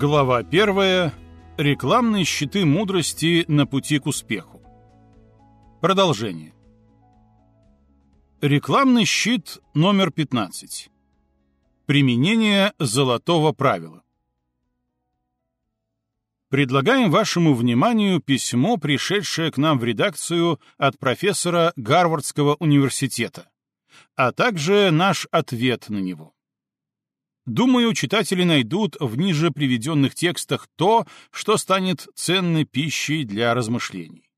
Глава первая. Рекламные щиты мудрости на пути к успеху. Продолжение. Рекламный щит номер 15. Применение золотого правила. Предлагаем вашему вниманию письмо, пришедшее к нам в редакцию от профессора Гарвардского университета, а также наш ответ на него. Думаю, читатели найдут в ниже приведенных текстах то, что станет ценной пищей для размышлений.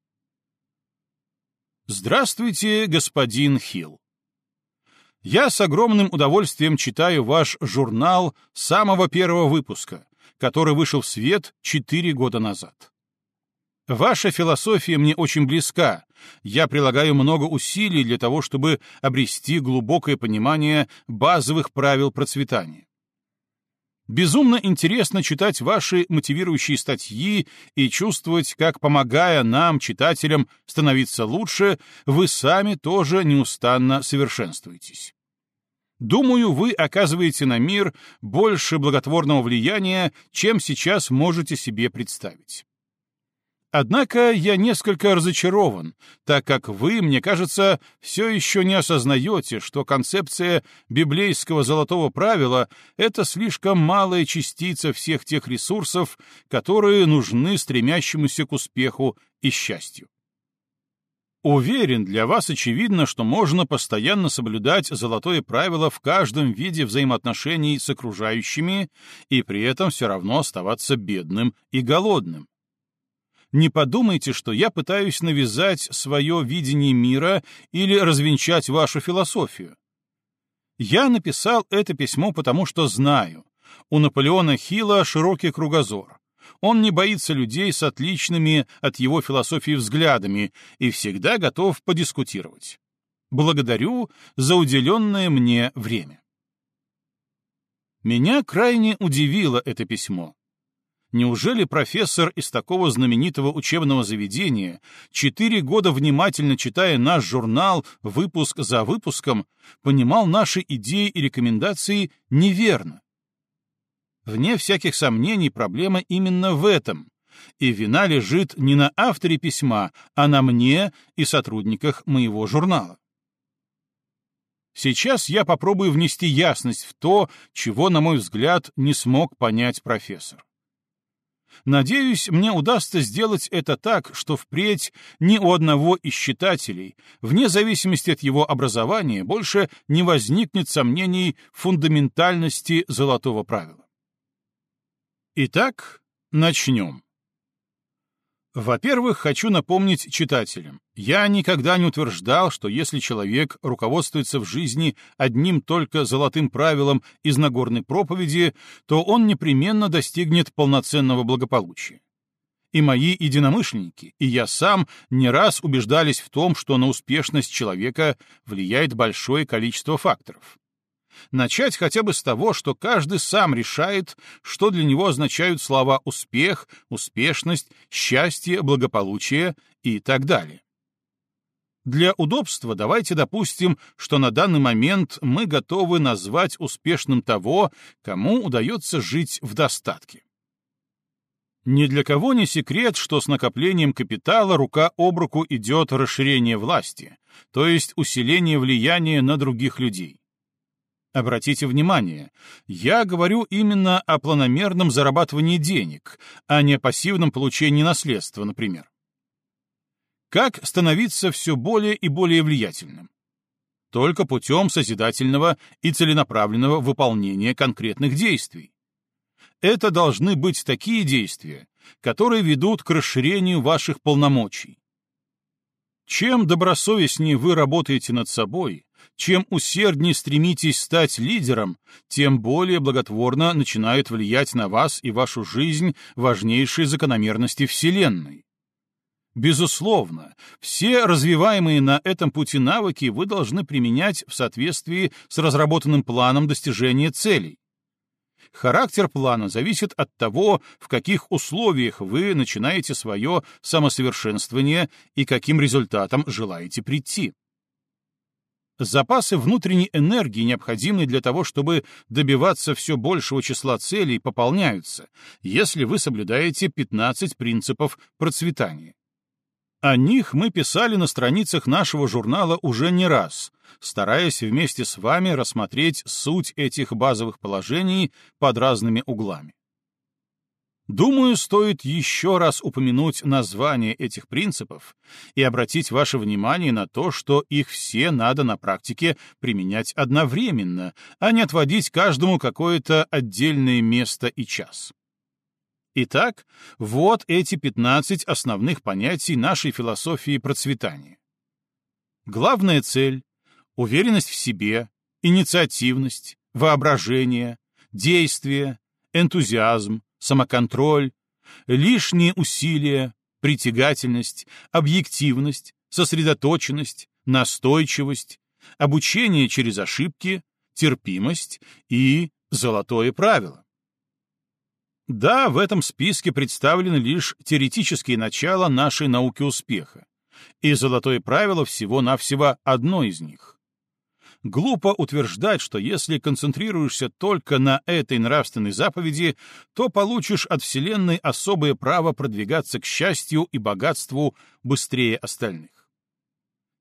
Здравствуйте, господин Хилл. Я с огромным удовольствием читаю ваш журнал самого первого выпуска, который вышел в свет четыре года назад. Ваша философия мне очень близка. Я прилагаю много усилий для того, чтобы обрести глубокое понимание базовых правил процветания. Безумно интересно читать ваши мотивирующие статьи и чувствовать, как, помогая нам, читателям, становиться лучше, вы сами тоже неустанно совершенствуетесь. Думаю, вы оказываете на мир больше благотворного влияния, чем сейчас можете себе представить. Однако я несколько разочарован, так как вы, мне кажется, все еще не осознаете, что концепция библейского золотого правила — это слишком малая частица всех тех ресурсов, которые нужны стремящемуся к успеху и счастью. Уверен, для вас очевидно, что можно постоянно соблюдать золотое правило в каждом виде взаимоотношений с окружающими и при этом все равно оставаться бедным и голодным не подумайте, что я пытаюсь навязать свое видение мира или развенчать вашу философию. Я написал это письмо потому, что знаю. У Наполеона Хилла широкий кругозор. Он не боится людей с отличными от его философии взглядами и всегда готов подискутировать. Благодарю за уделенное мне время. Меня крайне удивило это письмо. Неужели профессор из такого знаменитого учебного заведения, четыре года внимательно читая наш журнал выпуск за выпуском, понимал наши идеи и рекомендации неверно? Вне всяких сомнений проблема именно в этом, и вина лежит не на авторе письма, а на мне и сотрудниках моего журнала. Сейчас я попробую внести ясность в то, чего, на мой взгляд, не смог понять профессор. Надеюсь, мне удастся сделать это так, что впредь ни у одного из читателей, вне зависимости от его образования, больше не возникнет сомнений в фундаментальности золотого правила. Итак, начнем. Во-первых, хочу напомнить читателям, я никогда не утверждал, что если человек руководствуется в жизни одним только золотым правилом из Нагорной проповеди, то он непременно достигнет полноценного благополучия. И мои единомышленники, и я сам не раз убеждались в том, что на успешность человека влияет большое количество факторов. Начать хотя бы с того, что каждый сам решает, что для него означают слова «успех», «успешность», «счастье», «благополучие» и так далее. Для удобства давайте допустим, что на данный момент мы готовы назвать успешным того, кому удается жить в достатке. Ни для кого не секрет, что с накоплением капитала рука об руку идет расширение власти, то есть усиление влияния на других людей. Обратите внимание, я говорю именно о планомерном зарабатывании денег, а не о пассивном получении наследства, например. Как становиться все более и более влиятельным? Только путем созидательного и целенаправленного выполнения конкретных действий. Это должны быть такие действия, которые ведут к расширению ваших полномочий. Чем добросовестнее вы работаете над собой, чем усерднее стремитесь стать лидером, тем более благотворно начинают влиять на вас и вашу жизнь важнейшие закономерности Вселенной. Безусловно, все развиваемые на этом пути навыки вы должны применять в соответствии с разработанным планом достижения целей. Характер плана зависит от того, в каких условиях вы начинаете свое самосовершенствование и каким результатом желаете прийти. Запасы внутренней энергии, необходимые для того, чтобы добиваться все большего числа целей, пополняются, если вы соблюдаете 15 принципов процветания. О них мы писали на страницах нашего журнала уже не раз, стараясь вместе с вами рассмотреть суть этих базовых положений под разными углами. Думаю, стоит еще раз упомянуть название этих принципов и обратить ваше внимание на то, что их все надо на практике применять одновременно, а не отводить каждому какое-то отдельное место и час. Итак, вот эти 15 основных понятий нашей философии процветания. Главная цель — уверенность в себе, инициативность, воображение, действие, энтузиазм, самоконтроль, лишние усилия, притягательность, объективность, сосредоточенность, настойчивость, обучение через ошибки, терпимость и золотое правило. Да, в этом списке представлены лишь теоретические начала нашей науки успеха, и золотое правило всего-навсего одно из них. Глупо утверждать, что если концентрируешься только на этой нравственной заповеди, то получишь от Вселенной особое право продвигаться к счастью и богатству быстрее остальных.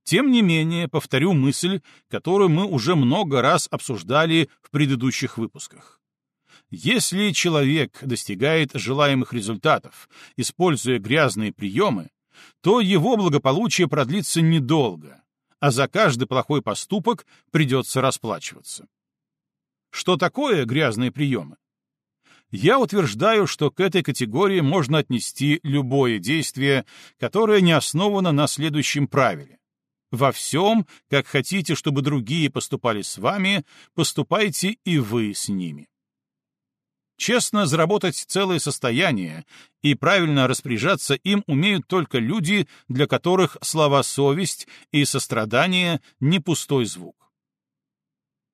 Тем не менее, повторю мысль, которую мы уже много раз обсуждали в предыдущих выпусках. Если человек достигает желаемых результатов, используя грязные приемы, то его благополучие продлится недолго, а за каждый плохой поступок придется расплачиваться. Что такое грязные приемы? Я утверждаю, что к этой категории можно отнести любое действие, которое не основано на следующем правиле. Во всем, как хотите, чтобы другие поступали с вами, поступайте и вы с ними. Честно заработать целое состояние и правильно распоряжаться им умеют только люди, для которых слова «совесть» и «сострадание» — не пустой звук.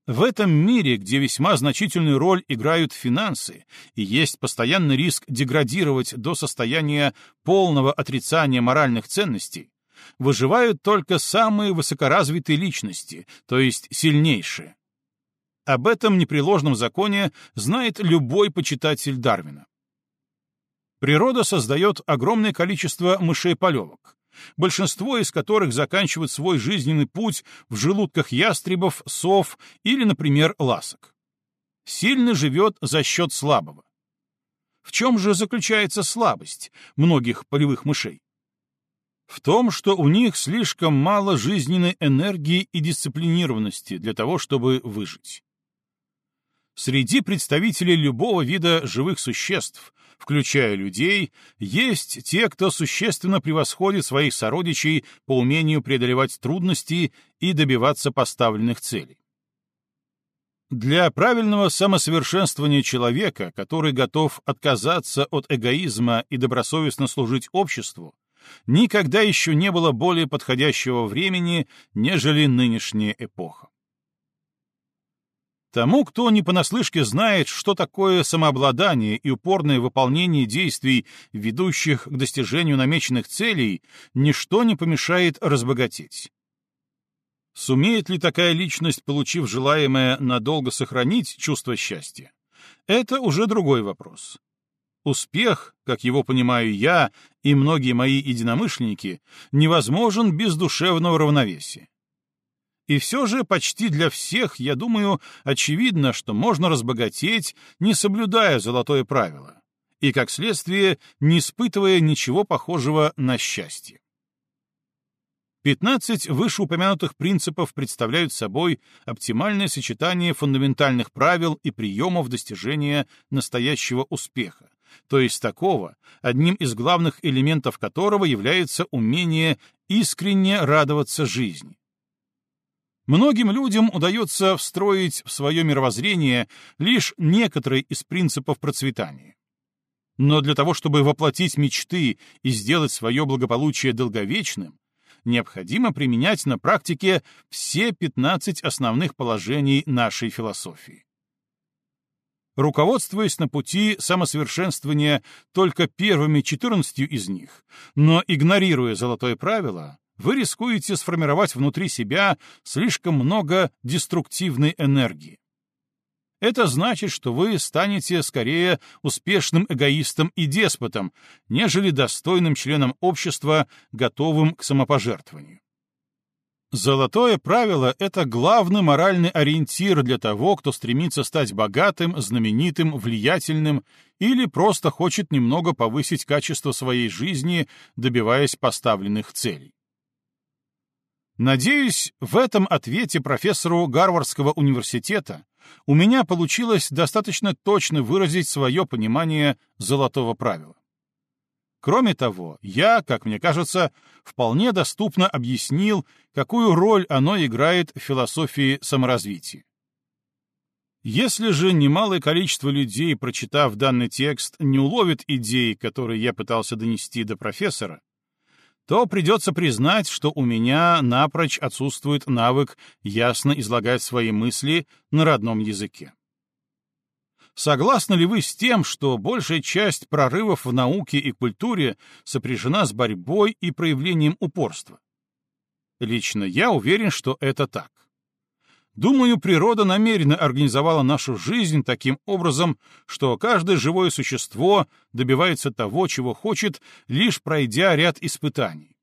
В этом мире, где весьма значительную роль играют финансы и есть постоянный риск деградировать до состояния полного отрицания моральных ценностей, выживают только самые высокоразвитые личности, то есть сильнейшие. Об этом непреложном законе знает любой почитатель Дарвина. Природа создает огромное количество мышей-полевок, большинство из которых заканчивают свой жизненный путь в желудках ястребов, сов или, например, ласок. Сильный живет за счет слабого. В чем же заключается слабость многих полевых мышей? В том, что у них слишком мало жизненной энергии и дисциплинированности для того, чтобы выжить. Среди представителей любого вида живых существ, включая людей, есть те, кто существенно превосходит своих сородичей по умению преодолевать трудности и добиваться поставленных целей. Для правильного самосовершенствования человека, который готов отказаться от эгоизма и добросовестно служить обществу, никогда еще не было более подходящего времени, нежели нынешняя эпоха. Тому, кто не понаслышке знает, что такое самообладание и упорное выполнение действий, ведущих к достижению намеченных целей, ничто не помешает разбогатеть. Сумеет ли такая личность, получив желаемое, надолго сохранить чувство счастья? Это уже другой вопрос. Успех, как его понимаю я и многие мои единомышленники, невозможен без душевного равновесия. И все же почти для всех, я думаю, очевидно, что можно разбогатеть, не соблюдая золотое правило, и, как следствие, не испытывая ничего похожего на счастье. 15 вышеупомянутых принципов представляют собой оптимальное сочетание фундаментальных правил и приемов достижения настоящего успеха, то есть такого, одним из главных элементов которого является умение искренне радоваться жизни, Многим людям удается встроить в свое мировоззрение лишь некоторые из принципов процветания. Но для того, чтобы воплотить мечты и сделать свое благополучие долговечным, необходимо применять на практике все 15 основных положений нашей философии. Руководствуясь на пути самосовершенствования только первыми 14 из них, но игнорируя золотое правило, вы рискуете сформировать внутри себя слишком много деструктивной энергии. Это значит, что вы станете скорее успешным эгоистом и деспотом, нежели достойным членом общества, готовым к самопожертвованию. Золотое правило — это главный моральный ориентир для того, кто стремится стать богатым, знаменитым, влиятельным или просто хочет немного повысить качество своей жизни, добиваясь поставленных целей. Надеюсь, в этом ответе профессору Гарвардского университета у меня получилось достаточно точно выразить свое понимание золотого правила. Кроме того, я, как мне кажется, вполне доступно объяснил, какую роль оно играет в философии саморазвития. Если же немалое количество людей, прочитав данный текст, не уловит идеи, которые я пытался донести до профессора, то придется признать, что у меня напрочь отсутствует навык ясно излагать свои мысли на родном языке. Согласны ли вы с тем, что большая часть прорывов в науке и культуре сопряжена с борьбой и проявлением упорства? Лично я уверен, что это так. Думаю, природа намеренно организовала нашу жизнь таким образом, что каждое живое существо добивается того, чего хочет, лишь пройдя ряд испытаний.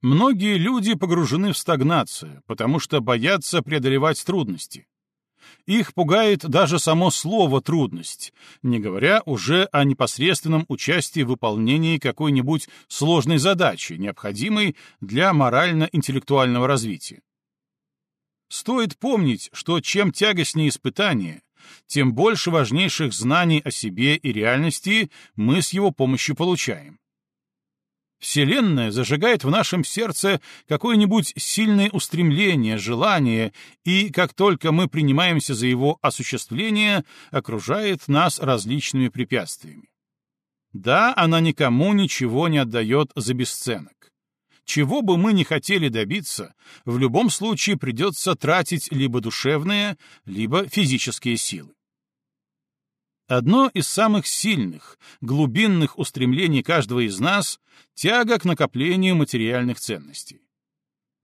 Многие люди погружены в стагнацию, потому что боятся преодолевать трудности. Их пугает даже само слово «трудность», не говоря уже о непосредственном участии в выполнении какой-нибудь сложной задачи, необходимой для морально-интеллектуального развития. Стоит помнить, что чем тягостнее испытание, тем больше важнейших знаний о себе и реальности мы с его помощью получаем. Вселенная зажигает в нашем сердце какое-нибудь сильное устремление, желание, и как только мы принимаемся за его осуществление, окружает нас различными препятствиями. Да, она никому ничего не отдает за бесценок. Чего бы мы ни хотели добиться, в любом случае придется тратить либо душевные, либо физические силы. Одно из самых сильных, глубинных устремлений каждого из нас — тяга к накоплению материальных ценностей.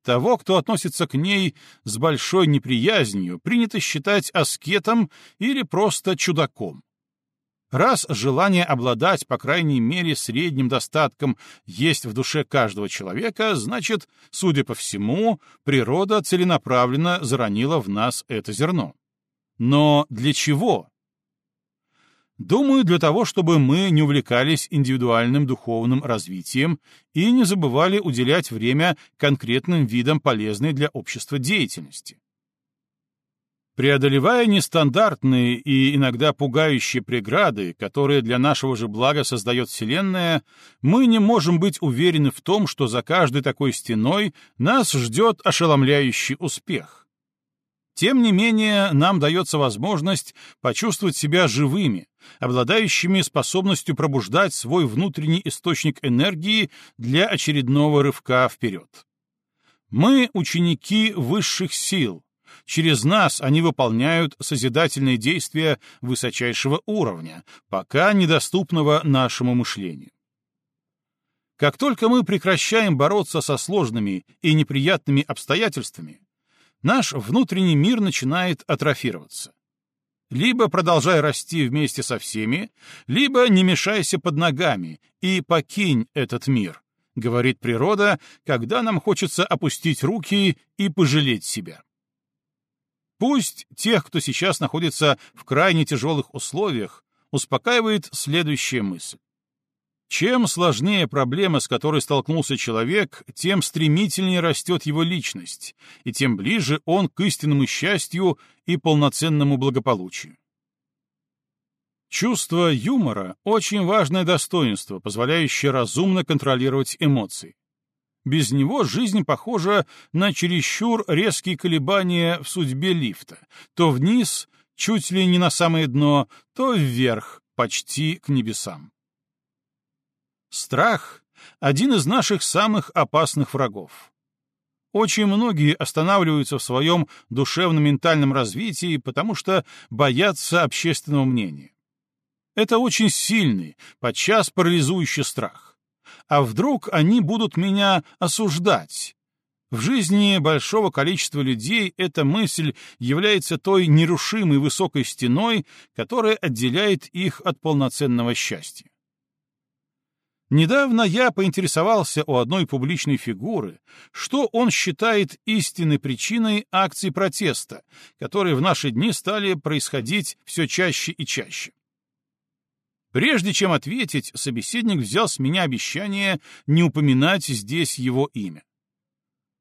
Того, кто относится к ней с большой неприязнью, принято считать аскетом или просто чудаком. Раз желание обладать, по крайней мере, средним достатком есть в душе каждого человека, значит, судя по всему, природа целенаправленно заронила в нас это зерно. Но для чего? Думаю, для того, чтобы мы не увлекались индивидуальным духовным развитием и не забывали уделять время конкретным видам полезной для общества деятельности. Преодолевая нестандартные и иногда пугающие преграды, которые для нашего же блага создает Вселенная, мы не можем быть уверены в том, что за каждой такой стеной нас ждет ошеломляющий успех. Тем не менее, нам дается возможность почувствовать себя живыми, обладающими способностью пробуждать свой внутренний источник энергии для очередного рывка вперед. Мы — ученики высших сил, Через нас они выполняют созидательные действия высочайшего уровня, пока недоступного нашему мышлению. Как только мы прекращаем бороться со сложными и неприятными обстоятельствами, наш внутренний мир начинает атрофироваться. Либо продолжай расти вместе со всеми, либо не мешайся под ногами и покинь этот мир, говорит природа, когда нам хочется опустить руки и пожалеть себя. Пусть тех, кто сейчас находится в крайне тяжелых условиях, успокаивает следующая мысль. Чем сложнее проблема, с которой столкнулся человек, тем стремительнее растет его личность, и тем ближе он к истинному счастью и полноценному благополучию. Чувство юмора — очень важное достоинство, позволяющее разумно контролировать эмоции. Без него жизнь похожа на чересчур резкие колебания в судьбе лифта. То вниз, чуть ли не на самое дно, то вверх, почти к небесам. Страх — один из наших самых опасных врагов. Очень многие останавливаются в своем душевно-ментальном развитии, потому что боятся общественного мнения. Это очень сильный, подчас парализующий страх А вдруг они будут меня осуждать? В жизни большого количества людей эта мысль является той нерушимой высокой стеной, которая отделяет их от полноценного счастья. Недавно я поинтересовался у одной публичной фигуры, что он считает истинной причиной акций протеста, которые в наши дни стали происходить все чаще и чаще. Прежде чем ответить, собеседник взял с меня обещание не упоминать здесь его имя.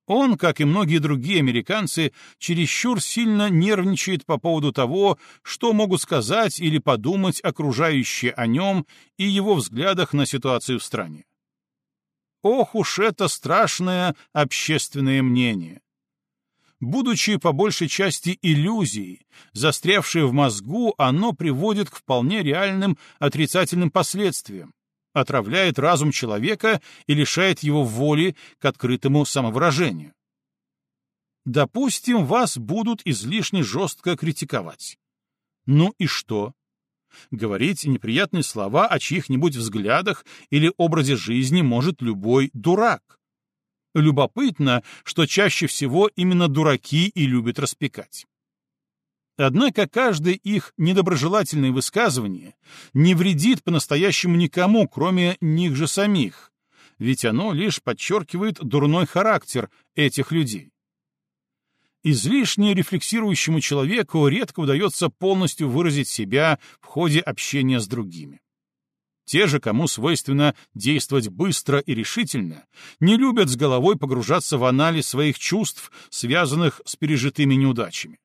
Он, как и многие другие американцы, чересчур сильно нервничает по поводу того, что могут сказать или подумать окружающие о нем и его взглядах на ситуацию в стране. Ох уж это страшное общественное мнение! Будучи по большей части иллюзией, застрявшей в мозгу, оно приводит к вполне реальным отрицательным последствиям, отравляет разум человека и лишает его воли к открытому самовыражению. Допустим, вас будут излишне жестко критиковать. Ну и что? Говорить неприятные слова о чьих-нибудь взглядах или образе жизни может любой дурак. Любопытно, что чаще всего именно дураки и любят распекать. Однако каждое их недоброжелательное высказывание не вредит по-настоящему никому, кроме них же самих, ведь оно лишь подчеркивает дурной характер этих людей. Излишне рефлексирующему человеку редко удается полностью выразить себя в ходе общения с другими. Те же, кому свойственно действовать быстро и решительно, не любят с головой погружаться в анализ своих чувств, связанных с пережитыми неудачами.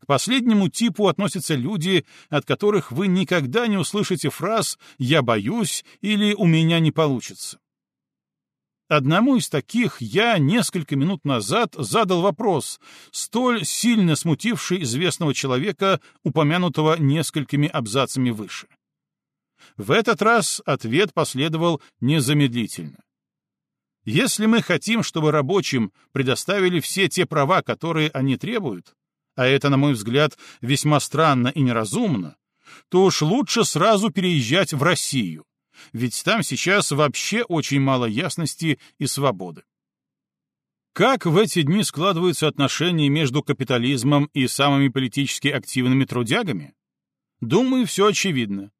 К последнему типу относятся люди, от которых вы никогда не услышите фраз «я боюсь» или «у меня не получится». Одному из таких я несколько минут назад задал вопрос, столь сильно смутивший известного человека, упомянутого несколькими абзацами выше. В этот раз ответ последовал незамедлительно. Если мы хотим, чтобы рабочим предоставили все те права, которые они требуют, а это, на мой взгляд, весьма странно и неразумно, то уж лучше сразу переезжать в Россию, ведь там сейчас вообще очень мало ясности и свободы. Как в эти дни складываются отношения между капитализмом и самыми политически активными трудягами? Думаю, все очевидно.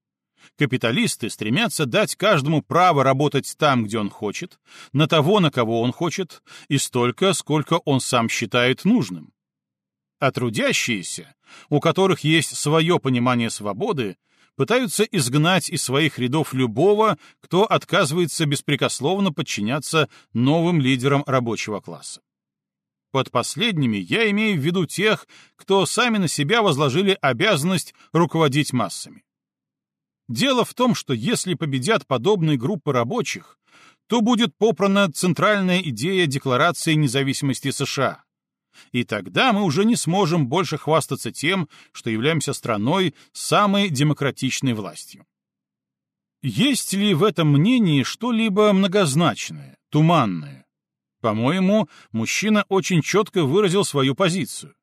Капиталисты стремятся дать каждому право работать там, где он хочет, на того, на кого он хочет, и столько, сколько он сам считает нужным а трудящиеся, у которых есть свое понимание свободы, пытаются изгнать из своих рядов любого, кто отказывается беспрекословно подчиняться новым лидерам рабочего класса. Под последними я имею в виду тех, кто сами на себя возложили обязанность руководить массами. Дело в том, что если победят подобные группы рабочих, то будет попрана центральная идея Декларации независимости США, и тогда мы уже не сможем больше хвастаться тем, что являемся страной самой демократичной властью. Есть ли в этом мнении что-либо многозначное, туманное? По-моему, мужчина очень четко выразил свою позицию.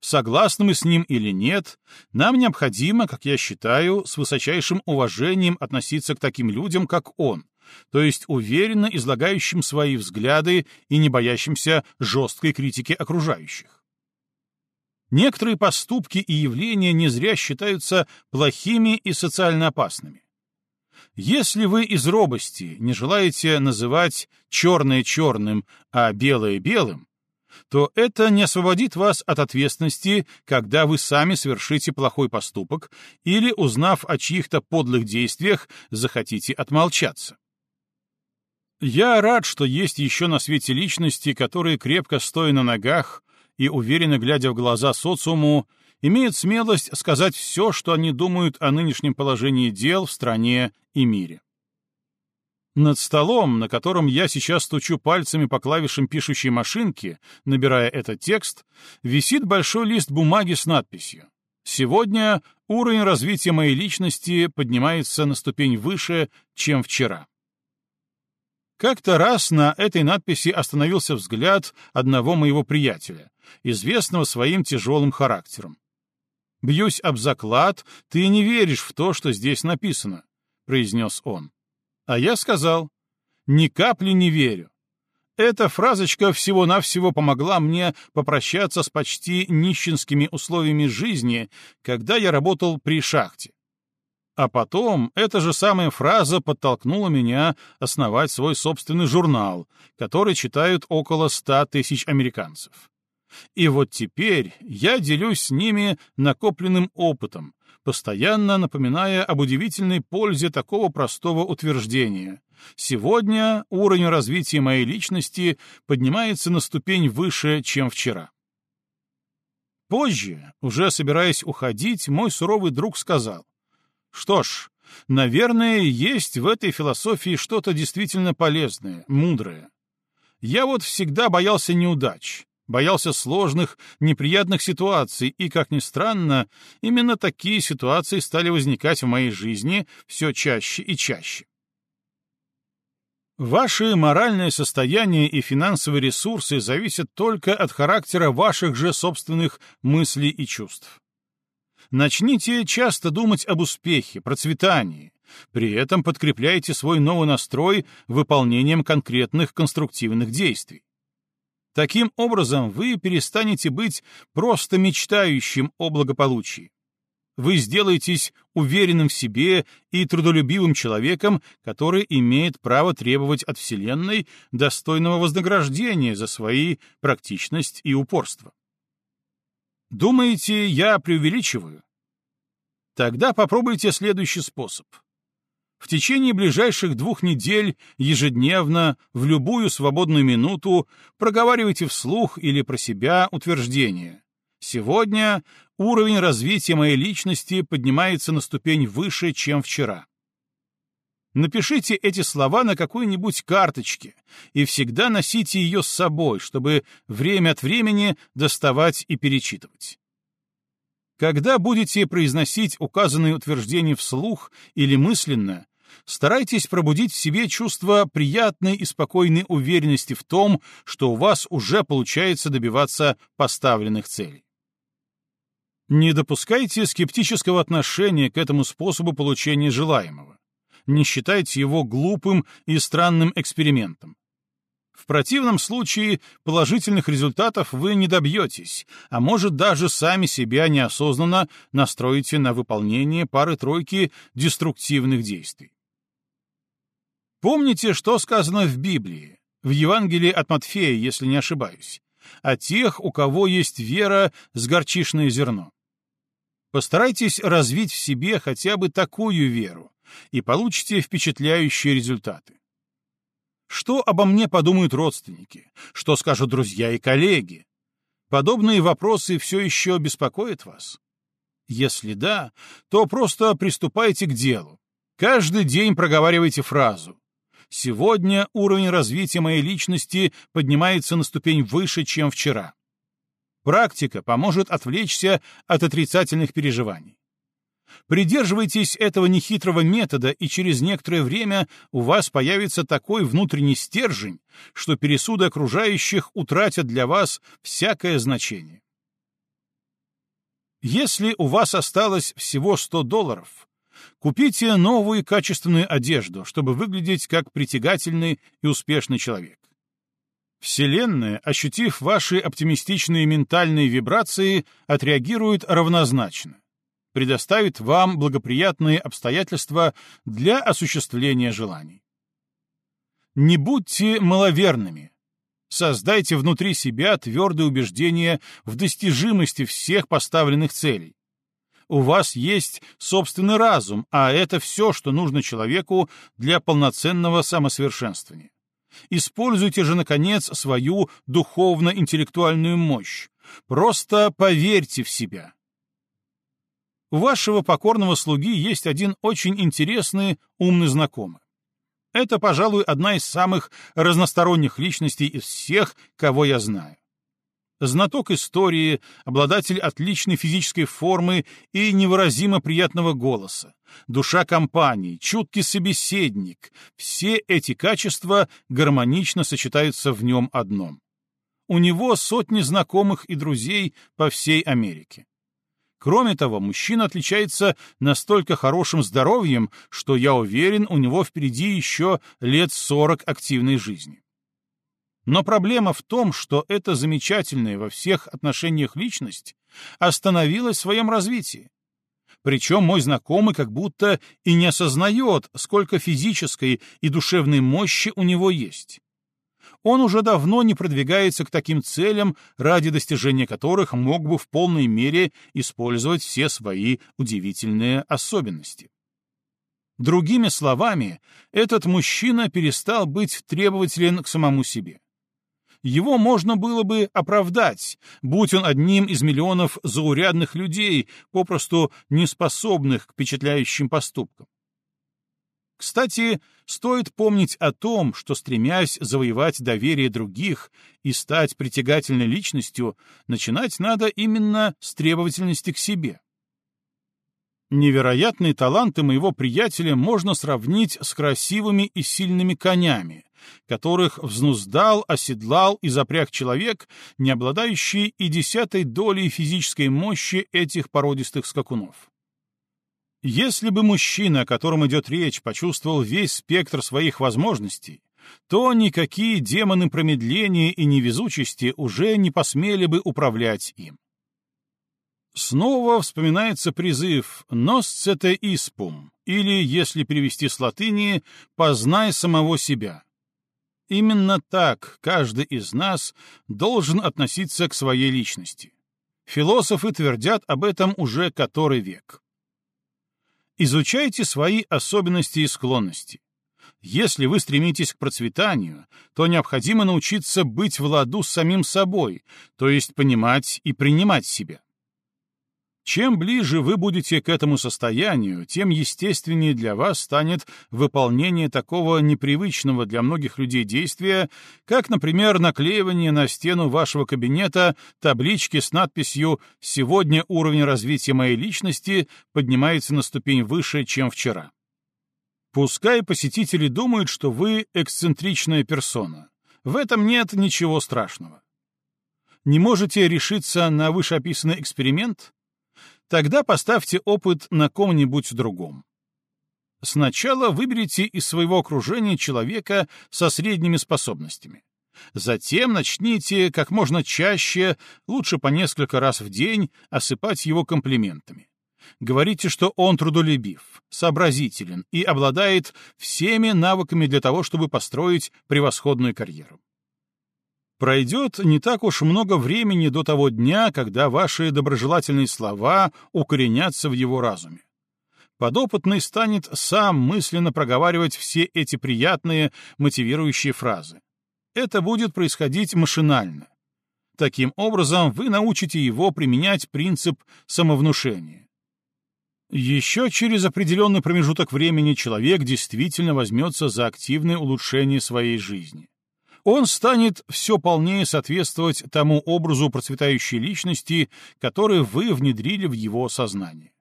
Согласны мы с ним или нет, нам необходимо, как я считаю, с высочайшим уважением относиться к таким людям, как он, то есть уверенно излагающим свои взгляды и не боящимся жесткой критики окружающих. Некоторые поступки и явления не зря считаются плохими и социально опасными. Если вы из робости не желаете называть черное черным, а белое белым, то это не освободит вас от ответственности, когда вы сами совершите плохой поступок или, узнав о чьих-то подлых действиях, захотите отмолчаться. Я рад, что есть еще на свете личности, которые, крепко стоя на ногах и уверенно глядя в глаза социуму, имеют смелость сказать все, что они думают о нынешнем положении дел в стране и мире. Над столом, на котором я сейчас стучу пальцами по клавишам пишущей машинки, набирая этот текст, висит большой лист бумаги с надписью «Сегодня уровень развития моей личности поднимается на ступень выше, чем вчера». Как-то раз на этой надписи остановился взгляд одного моего приятеля, известного своим тяжелым характером. «Бьюсь об заклад, ты не веришь в то, что здесь написано», — произнес он. А я сказал, Ни капли не верю. Эта фразочка всего-навсего помогла мне попрощаться с почти нищенскими условиями жизни, когда я работал при шахте. А потом эта же самая фраза подтолкнула меня основать свой собственный журнал, который читают около ста тысяч американцев. И вот теперь я делюсь с ними накопленным опытом, постоянно напоминая об удивительной пользе такого простого утверждения. Сегодня уровень развития моей личности поднимается на ступень выше, чем вчера. Позже, уже собираясь уходить, мой суровый друг сказал, «Что ж, наверное, есть в этой философии что-то действительно полезное, мудрое. Я вот всегда боялся неудач, боялся сложных, неприятных ситуаций, и, как ни странно, именно такие ситуации стали возникать в моей жизни все чаще и чаще. Ваше моральное состояние и финансовые ресурсы зависят только от характера ваших же собственных мыслей и чувств. Начните часто думать об успехе, процветании. При этом подкрепляйте свой новый настрой выполнением конкретных конструктивных действий. Таким образом, вы перестанете быть просто мечтающим о благополучии. Вы сделаетесь уверенным в себе и трудолюбивым человеком, который имеет право требовать от Вселенной достойного вознаграждения за свои практичность и упорство. Думаете, я преувеличиваю? Тогда попробуйте следующий способ. В течение ближайших двух недель ежедневно, в любую свободную минуту, проговаривайте вслух или про себя утверждение. Сегодня уровень развития моей личности поднимается на ступень выше, чем вчера. Напишите эти слова на какой-нибудь карточке и всегда носите ее с собой, чтобы время от времени доставать и перечитывать. Когда будете произносить указанные утверждения вслух или мысленно, старайтесь пробудить в себе чувство приятной и спокойной уверенности в том, что у вас уже получается добиваться поставленных целей. Не допускайте скептического отношения к этому способу получения желаемого. Не считайте его глупым и странным экспериментом. В противном случае положительных результатов вы не добьетесь, а может даже сами себя неосознанно настроите на выполнение пары-тройки деструктивных действий. Помните, что сказано в Библии, в Евангелии от Матфея, если не ошибаюсь, о тех, у кого есть вера с горчишное зерно. Постарайтесь развить в себе хотя бы такую веру, и получите впечатляющие результаты. Что обо мне подумают родственники? Что скажут друзья и коллеги? Подобные вопросы все еще беспокоят вас? Если да, то просто приступайте к делу. Каждый день проговаривайте фразу Сегодня уровень развития моей личности поднимается на ступень выше, чем вчера. Практика поможет отвлечься от отрицательных переживаний. Придерживайтесь этого нехитрого метода, и через некоторое время у вас появится такой внутренний стержень, что пересуды окружающих утратят для вас всякое значение. Если у вас осталось всего 100 долларов, Купите новую качественную одежду, чтобы выглядеть как притягательный и успешный человек. Вселенная, ощутив ваши оптимистичные ментальные вибрации, отреагирует равнозначно, предоставит вам благоприятные обстоятельства для осуществления желаний. Не будьте маловерными. Создайте внутри себя твердое убеждение в достижимости всех поставленных целей у вас есть собственный разум, а это все, что нужно человеку для полноценного самосовершенствования. Используйте же, наконец, свою духовно-интеллектуальную мощь. Просто поверьте в себя. У вашего покорного слуги есть один очень интересный, умный знакомый. Это, пожалуй, одна из самых разносторонних личностей из всех, кого я знаю знаток истории, обладатель отличной физической формы и невыразимо приятного голоса, душа компании, чуткий собеседник — все эти качества гармонично сочетаются в нем одном. У него сотни знакомых и друзей по всей Америке. Кроме того, мужчина отличается настолько хорошим здоровьем, что, я уверен, у него впереди еще лет 40 активной жизни. Но проблема в том, что эта замечательная во всех отношениях личность остановилась в своем развитии. Причем мой знакомый как будто и не осознает, сколько физической и душевной мощи у него есть он уже давно не продвигается к таким целям, ради достижения которых мог бы в полной мере использовать все свои удивительные особенности. Другими словами, этот мужчина перестал быть требователен к самому себе. Его можно было бы оправдать, будь он одним из миллионов заурядных людей, попросту неспособных к впечатляющим поступкам. Кстати, стоит помнить о том, что, стремясь завоевать доверие других и стать притягательной личностью, начинать надо именно с требовательности к себе. Невероятные таланты моего приятеля можно сравнить с красивыми и сильными конями, которых взнуздал, оседлал и запряг человек, не обладающий и десятой долей физической мощи этих породистых скакунов. Если бы мужчина, о котором идет речь, почувствовал весь спектр своих возможностей, то никакие демоны промедления и невезучести уже не посмели бы управлять им. Снова вспоминается призыв «носцете испум» или, если перевести с латыни, «познай самого себя». Именно так каждый из нас должен относиться к своей личности. Философы твердят об этом уже который век. Изучайте свои особенности и склонности. Если вы стремитесь к процветанию, то необходимо научиться быть в ладу с самим собой, то есть понимать и принимать себя. Чем ближе вы будете к этому состоянию, тем естественнее для вас станет выполнение такого непривычного для многих людей действия, как, например, наклеивание на стену вашего кабинета таблички с надписью «Сегодня уровень развития моей личности поднимается на ступень выше, чем вчера». Пускай посетители думают, что вы эксцентричная персона. В этом нет ничего страшного. Не можете решиться на вышеописанный эксперимент? Тогда поставьте опыт на ком-нибудь другом. Сначала выберите из своего окружения человека со средними способностями. Затем начните как можно чаще, лучше по несколько раз в день, осыпать его комплиментами. Говорите, что он трудолюбив, сообразителен и обладает всеми навыками для того, чтобы построить превосходную карьеру. Пройдет не так уж много времени до того дня, когда ваши доброжелательные слова укоренятся в его разуме. Подопытный станет сам мысленно проговаривать все эти приятные, мотивирующие фразы. Это будет происходить машинально. Таким образом, вы научите его применять принцип самовнушения. Еще через определенный промежуток времени человек действительно возьмется за активное улучшение своей жизни он станет все полнее соответствовать тому образу процветающей личности, который вы внедрили в его сознание.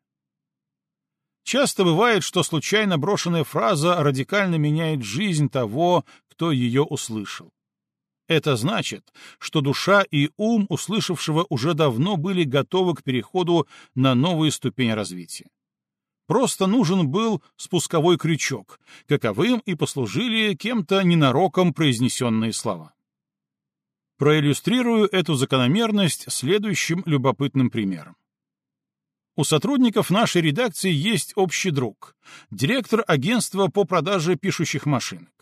Часто бывает, что случайно брошенная фраза радикально меняет жизнь того, кто ее услышал. Это значит, что душа и ум услышавшего уже давно были готовы к переходу на новую ступень развития. Просто нужен был спусковой крючок, каковым и послужили кем-то ненароком произнесенные слова. Проиллюстрирую эту закономерность следующим любопытным примером. У сотрудников нашей редакции есть общий друг, директор агентства по продаже пишущих машинок.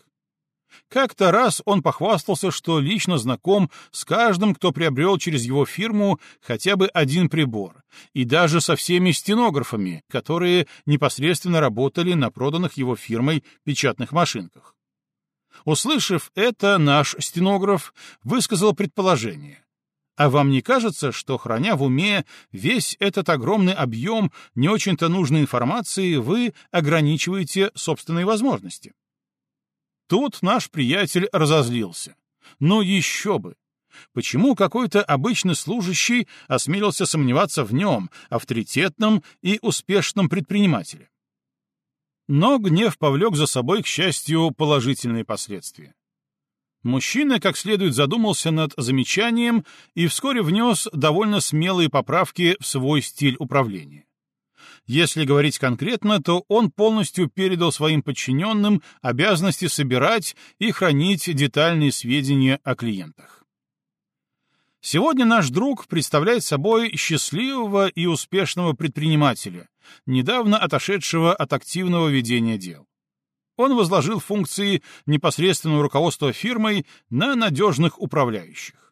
Как-то раз он похвастался, что лично знаком с каждым, кто приобрел через его фирму хотя бы один прибор, и даже со всеми стенографами, которые непосредственно работали на проданных его фирмой печатных машинках. Услышав это, наш стенограф высказал предположение. А вам не кажется, что, храня в уме весь этот огромный объем не очень-то нужной информации, вы ограничиваете собственные возможности? Тут наш приятель разозлился. Но еще бы! Почему какой-то обычный служащий осмелился сомневаться в нем, авторитетном и успешном предпринимателе? Но гнев повлек за собой, к счастью, положительные последствия. Мужчина как следует задумался над замечанием и вскоре внес довольно смелые поправки в свой стиль управления. Если говорить конкретно, то он полностью передал своим подчиненным обязанности собирать и хранить детальные сведения о клиентах. Сегодня наш друг представляет собой счастливого и успешного предпринимателя, недавно отошедшего от активного ведения дел. Он возложил функции непосредственного руководства фирмой на надежных управляющих.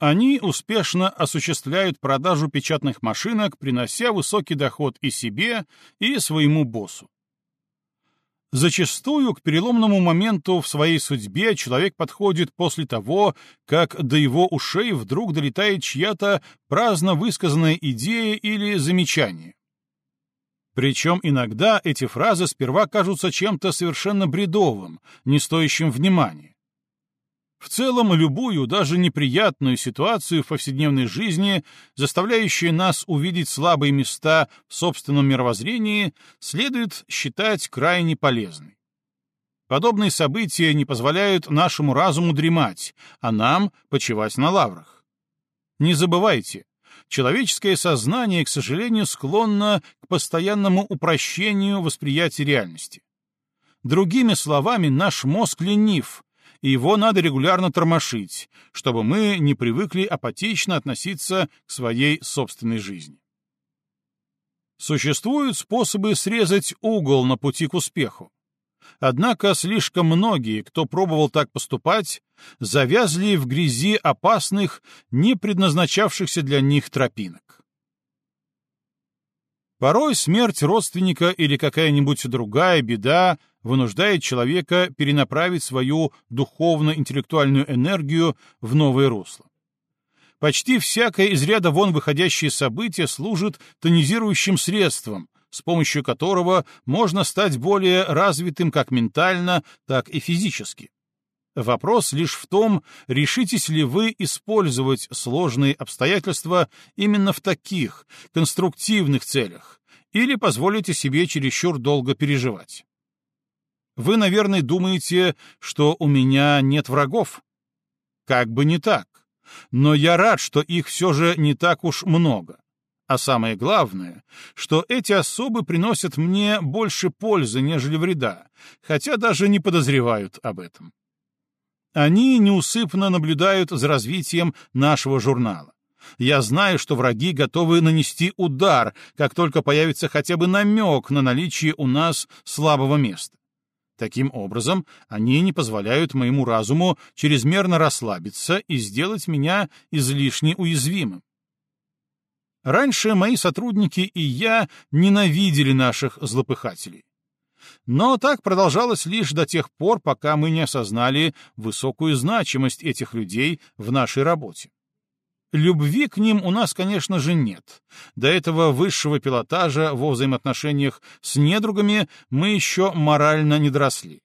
Они успешно осуществляют продажу печатных машинок, принося высокий доход и себе, и своему боссу. Зачастую к переломному моменту в своей судьбе человек подходит после того, как до его ушей вдруг долетает чья-то праздно высказанная идея или замечание. Причем иногда эти фразы сперва кажутся чем-то совершенно бредовым, не стоящим внимания. В целом, любую, даже неприятную ситуацию в повседневной жизни, заставляющую нас увидеть слабые места в собственном мировоззрении, следует считать крайне полезной. Подобные события не позволяют нашему разуму дремать, а нам почивать на лаврах. Не забывайте, человеческое сознание, к сожалению, склонно к постоянному упрощению восприятия реальности. Другими словами, наш мозг ленив, и его надо регулярно тормошить, чтобы мы не привыкли апатично относиться к своей собственной жизни. Существуют способы срезать угол на пути к успеху. Однако слишком многие, кто пробовал так поступать, завязли в грязи опасных, не предназначавшихся для них тропинок. Порой смерть родственника или какая-нибудь другая беда вынуждает человека перенаправить свою духовно-интеллектуальную энергию в новое русло. Почти всякое из ряда вон выходящее событие служит тонизирующим средством, с помощью которого можно стать более развитым как ментально, так и физически. Вопрос лишь в том, решитесь ли вы использовать сложные обстоятельства именно в таких конструктивных целях или позволите себе чересчур долго переживать. Вы, наверное, думаете, что у меня нет врагов. Как бы не так. Но я рад, что их все же не так уж много. А самое главное, что эти особы приносят мне больше пользы, нежели вреда, хотя даже не подозревают об этом. Они неусыпно наблюдают за развитием нашего журнала. Я знаю, что враги готовы нанести удар, как только появится хотя бы намек на наличие у нас слабого места. Таким образом, они не позволяют моему разуму чрезмерно расслабиться и сделать меня излишне уязвимым. Раньше мои сотрудники и я ненавидели наших злопыхателей. Но так продолжалось лишь до тех пор, пока мы не осознали высокую значимость этих людей в нашей работе. Любви к ним у нас, конечно же, нет. До этого высшего пилотажа во взаимоотношениях с недругами мы еще морально не доросли.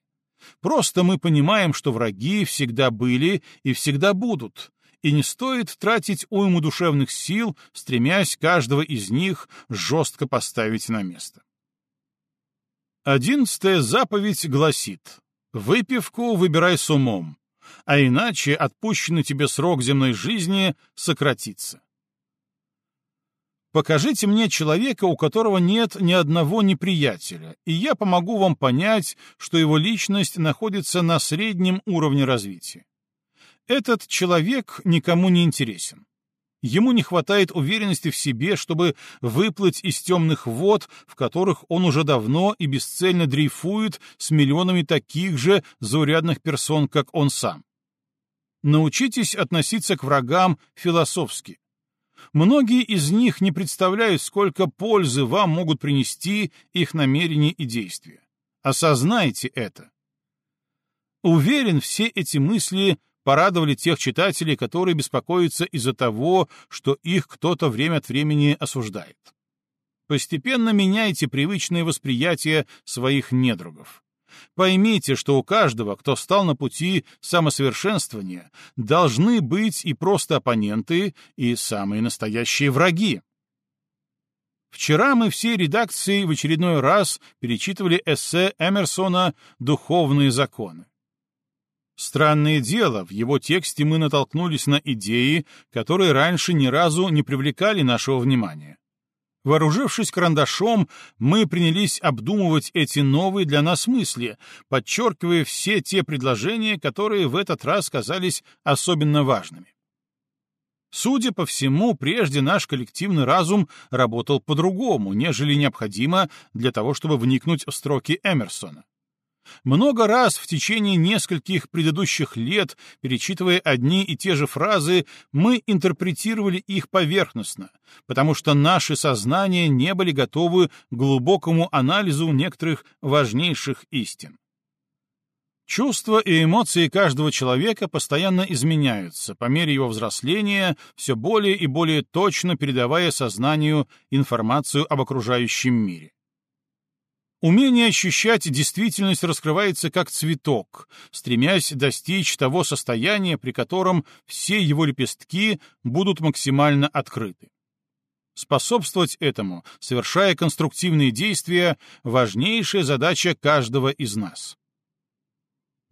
Просто мы понимаем, что враги всегда были и всегда будут, и не стоит тратить уйму душевных сил, стремясь каждого из них жестко поставить на место. Одиннадцатая заповедь гласит «Выпивку выбирай с умом, а иначе отпущенный тебе срок земной жизни сократится. Покажите мне человека, у которого нет ни одного неприятеля, и я помогу вам понять, что его личность находится на среднем уровне развития. Этот человек никому не интересен. Ему не хватает уверенности в себе, чтобы выплыть из темных вод, в которых он уже давно и бесцельно дрейфует с миллионами таких же заурядных персон, как он сам. Научитесь относиться к врагам философски. Многие из них не представляют, сколько пользы вам могут принести их намерения и действия. Осознайте это. Уверен, все эти мысли порадовали тех читателей, которые беспокоятся из-за того, что их кто-то время от времени осуждает. Постепенно меняйте привычное восприятие своих недругов. Поймите, что у каждого, кто стал на пути самосовершенствования, должны быть и просто оппоненты, и самые настоящие враги. Вчера мы всей редакцией в очередной раз перечитывали эссе Эмерсона «Духовные законы». Странное дело, в его тексте мы натолкнулись на идеи, которые раньше ни разу не привлекали нашего внимания. Вооружившись карандашом, мы принялись обдумывать эти новые для нас мысли, подчеркивая все те предложения, которые в этот раз казались особенно важными. Судя по всему, прежде наш коллективный разум работал по-другому, нежели необходимо для того, чтобы вникнуть в строки Эмерсона. Много раз в течение нескольких предыдущих лет, перечитывая одни и те же фразы, мы интерпретировали их поверхностно, потому что наши сознания не были готовы к глубокому анализу некоторых важнейших истин. Чувства и эмоции каждого человека постоянно изменяются по мере его взросления, все более и более точно передавая сознанию информацию об окружающем мире. Умение ощущать действительность раскрывается как цветок, стремясь достичь того состояния, при котором все его лепестки будут максимально открыты. Способствовать этому, совершая конструктивные действия, важнейшая задача каждого из нас.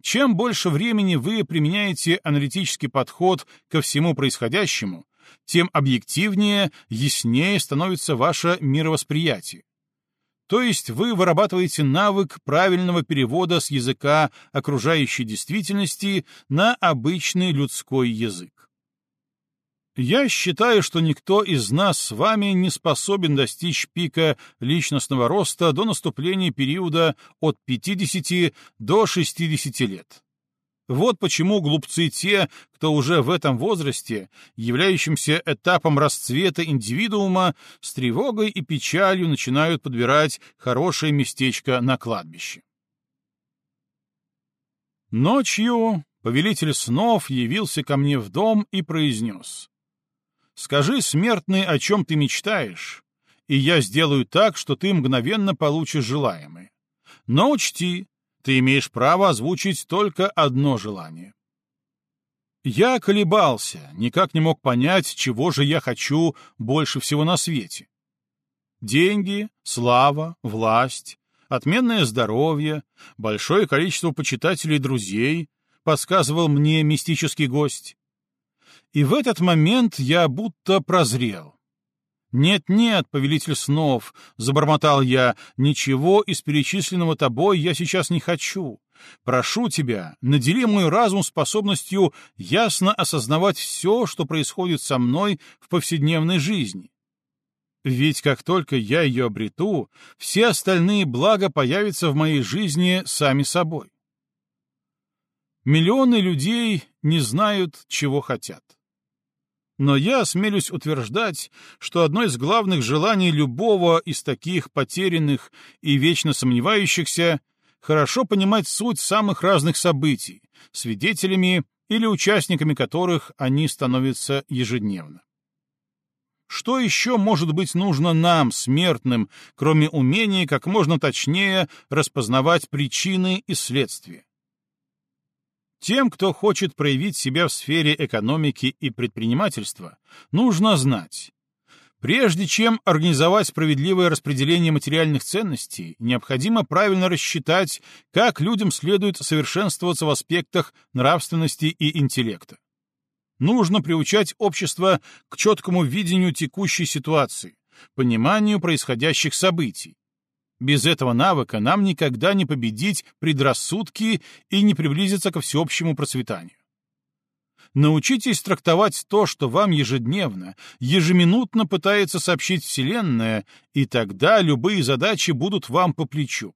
Чем больше времени вы применяете аналитический подход ко всему происходящему, тем объективнее, яснее становится ваше мировосприятие. То есть вы вырабатываете навык правильного перевода с языка окружающей действительности на обычный людской язык. Я считаю, что никто из нас с вами не способен достичь пика личностного роста до наступления периода от 50 до 60 лет. Вот почему глупцы те, кто уже в этом возрасте, являющемся этапом расцвета индивидуума, с тревогой и печалью начинают подбирать хорошее местечко на кладбище. Ночью повелитель снов явился ко мне в дом и произнес. Скажи, смертный, о чем ты мечтаешь, и я сделаю так, что ты мгновенно получишь желаемое. Но учти, ты имеешь право озвучить только одно желание. Я колебался, никак не мог понять, чего же я хочу больше всего на свете. Деньги, слава, власть, отменное здоровье, большое количество почитателей и друзей, подсказывал мне мистический гость. И в этот момент я будто прозрел. «Нет-нет, повелитель снов», — забормотал я, — «ничего из перечисленного тобой я сейчас не хочу. Прошу тебя, надели мой разум способностью ясно осознавать все, что происходит со мной в повседневной жизни. Ведь как только я ее обрету, все остальные блага появятся в моей жизни сами собой. Миллионы людей не знают, чего хотят. Но я осмелюсь утверждать, что одно из главных желаний любого из таких потерянных и вечно сомневающихся — хорошо понимать суть самых разных событий, свидетелями или участниками которых они становятся ежедневно. Что еще может быть нужно нам, смертным, кроме умения как можно точнее распознавать причины и следствия? Тем, кто хочет проявить себя в сфере экономики и предпринимательства, нужно знать, Прежде чем организовать справедливое распределение материальных ценностей, необходимо правильно рассчитать, как людям следует совершенствоваться в аспектах нравственности и интеллекта. Нужно приучать общество к четкому видению текущей ситуации, пониманию происходящих событий, без этого навыка нам никогда не победить предрассудки и не приблизиться ко всеобщему процветанию. Научитесь трактовать то, что вам ежедневно, ежеминутно пытается сообщить Вселенная, и тогда любые задачи будут вам по плечу.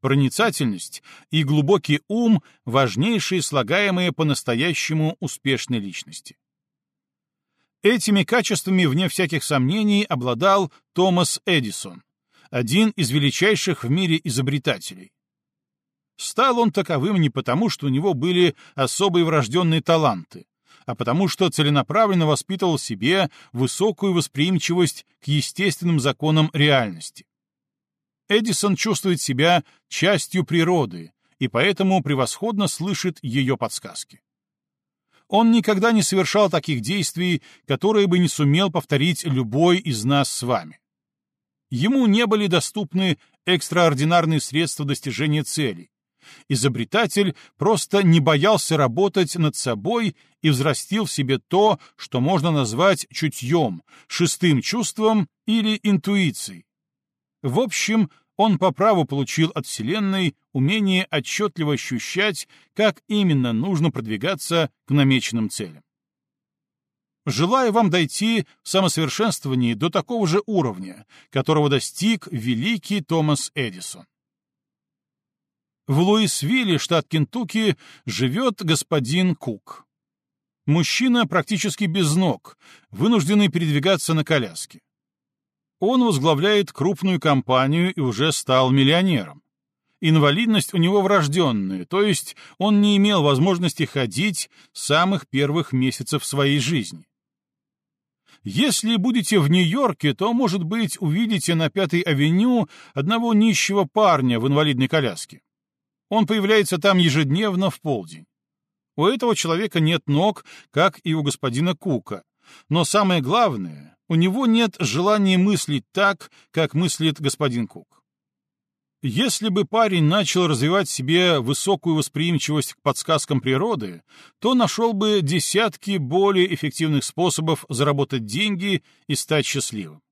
Проницательность и глубокий ум — важнейшие слагаемые по-настоящему успешной личности. Этими качествами, вне всяких сомнений, обладал Томас Эдисон, один из величайших в мире изобретателей. Стал он таковым не потому, что у него были особые врожденные таланты, а потому что целенаправленно воспитывал в себе высокую восприимчивость к естественным законам реальности. Эдисон чувствует себя частью природы и поэтому превосходно слышит ее подсказки. Он никогда не совершал таких действий, которые бы не сумел повторить любой из нас с вами. Ему не были доступны экстраординарные средства достижения целей. Изобретатель просто не боялся работать над собой и взрастил в себе то, что можно назвать чутьем, шестым чувством или интуицией. В общем, он по праву получил от Вселенной умение отчетливо ощущать, как именно нужно продвигаться к намеченным целям. Желаю вам дойти в самосовершенствовании до такого же уровня, которого достиг великий Томас Эдисон. В Луисвилле, штат Кентукки, живет господин Кук. Мужчина практически без ног, вынужденный передвигаться на коляске. Он возглавляет крупную компанию и уже стал миллионером. Инвалидность у него врожденная, то есть он не имел возможности ходить с самых первых месяцев своей жизни. Если будете в Нью-Йорке, то, может быть, увидите на Пятой авеню одного нищего парня в инвалидной коляске. Он появляется там ежедневно в полдень. У этого человека нет ног, как и у господина Кука. Но самое главное, у него нет желания мыслить так, как мыслит господин Кук. Если бы парень начал развивать в себе высокую восприимчивость к подсказкам природы, то нашел бы десятки более эффективных способов заработать деньги и стать счастливым.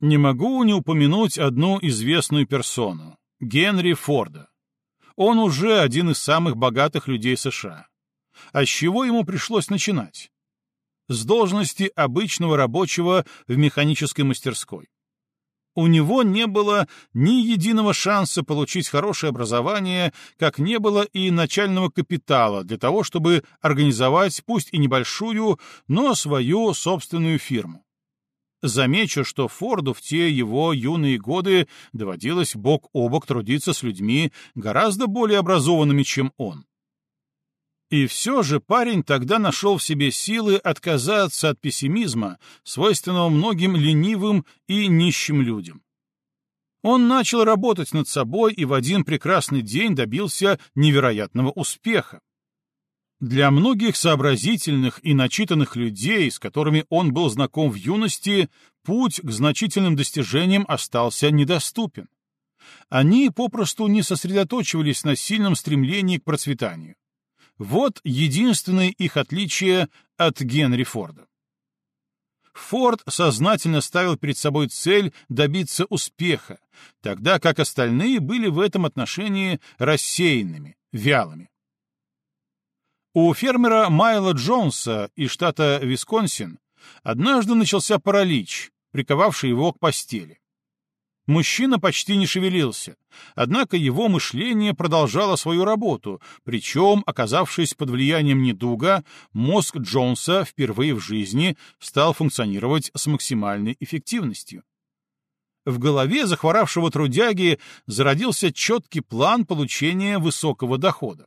Не могу не упомянуть одну известную персону — Генри Форда. Он уже один из самых богатых людей США. А с чего ему пришлось начинать? С должности обычного рабочего в механической мастерской у него не было ни единого шанса получить хорошее образование, как не было и начального капитала для того, чтобы организовать пусть и небольшую, но свою собственную фирму. Замечу, что Форду в те его юные годы доводилось бок о бок трудиться с людьми гораздо более образованными, чем он. И все же парень тогда нашел в себе силы отказаться от пессимизма, свойственного многим ленивым и нищим людям. Он начал работать над собой и в один прекрасный день добился невероятного успеха. Для многих сообразительных и начитанных людей, с которыми он был знаком в юности, путь к значительным достижениям остался недоступен. Они попросту не сосредоточивались на сильном стремлении к процветанию. Вот единственное их отличие от Генри Форда. Форд сознательно ставил перед собой цель добиться успеха, тогда как остальные были в этом отношении рассеянными, вялыми. У фермера Майла Джонса из штата Висконсин однажды начался паралич, приковавший его к постели. Мужчина почти не шевелился, однако его мышление продолжало свою работу, причем, оказавшись под влиянием недуга, мозг Джонса впервые в жизни стал функционировать с максимальной эффективностью. В голове захворавшего трудяги зародился четкий план получения высокого дохода.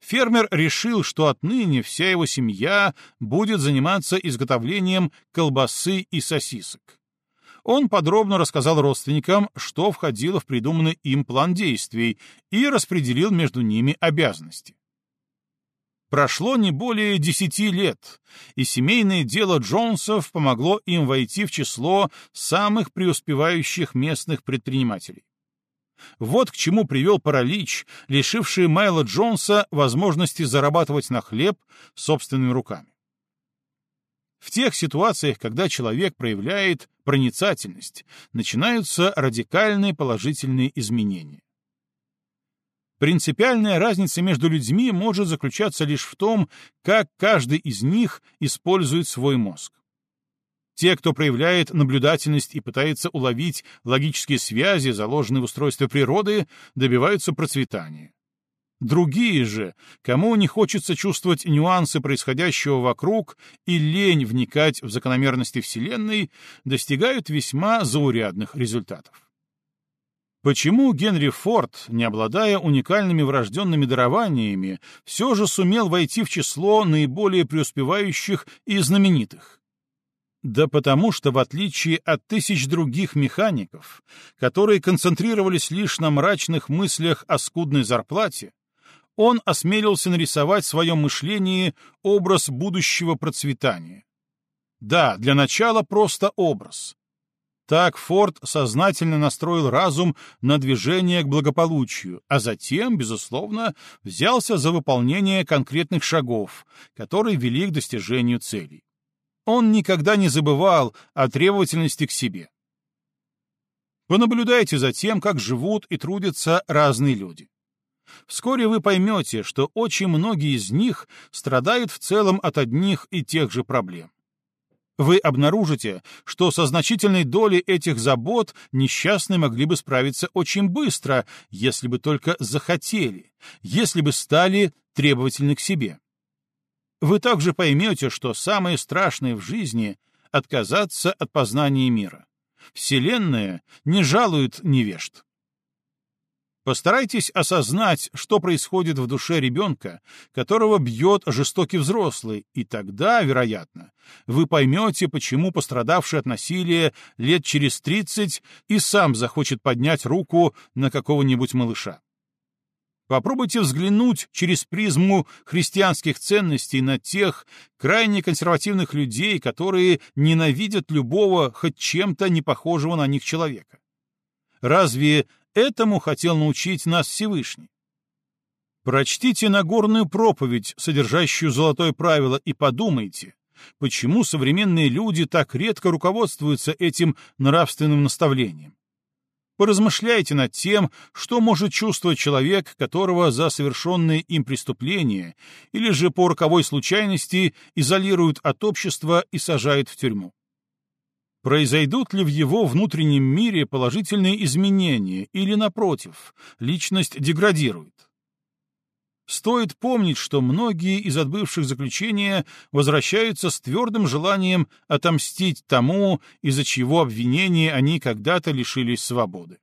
Фермер решил, что отныне вся его семья будет заниматься изготовлением колбасы и сосисок он подробно рассказал родственникам, что входило в придуманный им план действий, и распределил между ними обязанности. Прошло не более десяти лет, и семейное дело Джонсов помогло им войти в число самых преуспевающих местных предпринимателей. Вот к чему привел паралич, лишивший Майла Джонса возможности зарабатывать на хлеб собственными руками. В тех ситуациях, когда человек проявляет проницательность, начинаются радикальные положительные изменения. Принципиальная разница между людьми может заключаться лишь в том, как каждый из них использует свой мозг. Те, кто проявляет наблюдательность и пытается уловить логические связи, заложенные в устройстве природы, добиваются процветания. Другие же, кому не хочется чувствовать нюансы происходящего вокруг и лень вникать в закономерности Вселенной, достигают весьма заурядных результатов. Почему Генри Форд, не обладая уникальными врожденными дарованиями, все же сумел войти в число наиболее преуспевающих и знаменитых? Да потому что, в отличие от тысяч других механиков, которые концентрировались лишь на мрачных мыслях о скудной зарплате, он осмелился нарисовать в своем мышлении образ будущего процветания. Да, для начала просто образ. Так Форд сознательно настроил разум на движение к благополучию, а затем, безусловно, взялся за выполнение конкретных шагов, которые вели к достижению целей. Он никогда не забывал о требовательности к себе. Понаблюдайте за тем, как живут и трудятся разные люди. Вскоре вы поймете, что очень многие из них страдают в целом от одних и тех же проблем. Вы обнаружите, что со значительной долей этих забот несчастные могли бы справиться очень быстро, если бы только захотели, если бы стали требовательны к себе. Вы также поймете, что самое страшное в жизни — отказаться от познания мира. Вселенная не жалует невежд. Постарайтесь осознать, что происходит в душе ребенка, которого бьет жестокий взрослый, и тогда, вероятно, вы поймете, почему пострадавший от насилия лет через 30 и сам захочет поднять руку на какого-нибудь малыша. Попробуйте взглянуть через призму христианских ценностей на тех крайне консервативных людей, которые ненавидят любого хоть чем-то не похожего на них человека. Разве этому хотел научить нас Всевышний? Прочтите Нагорную проповедь, содержащую золотое правило, и подумайте, почему современные люди так редко руководствуются этим нравственным наставлением. Поразмышляйте над тем, что может чувствовать человек, которого за совершенные им преступления или же по роковой случайности изолируют от общества и сажают в тюрьму. Произойдут ли в его внутреннем мире положительные изменения или, напротив, личность деградирует? Стоит помнить, что многие из отбывших заключения возвращаются с твердым желанием отомстить тому, из-за чего обвинения они когда-то лишились свободы.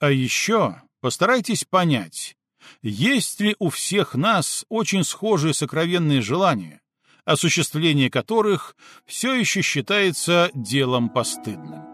А еще постарайтесь понять, есть ли у всех нас очень схожие сокровенные желания, осуществление которых все еще считается делом постыдным.